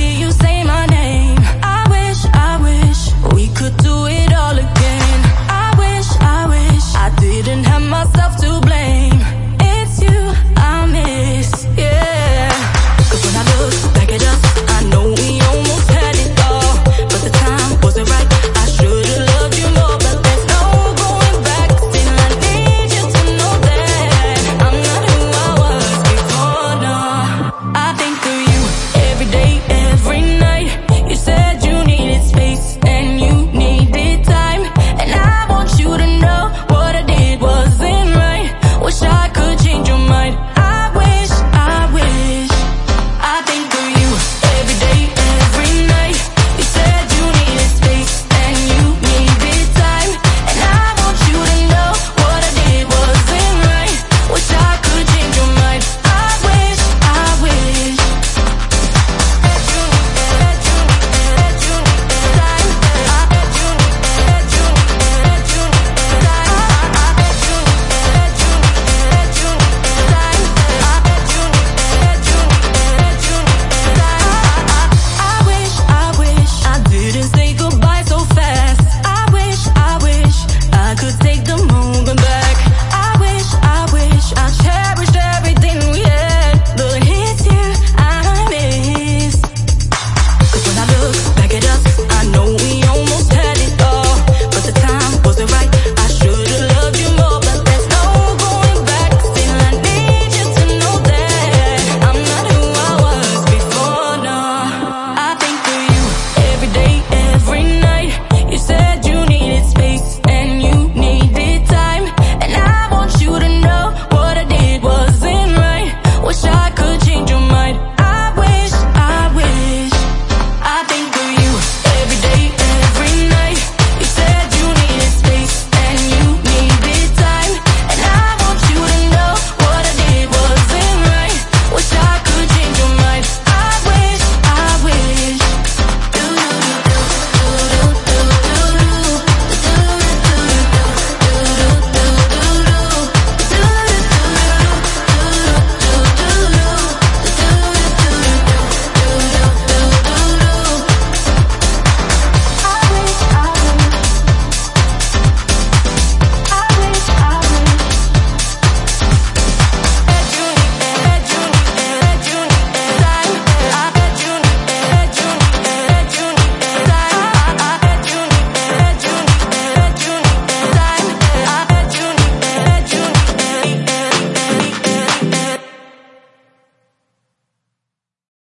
hear you say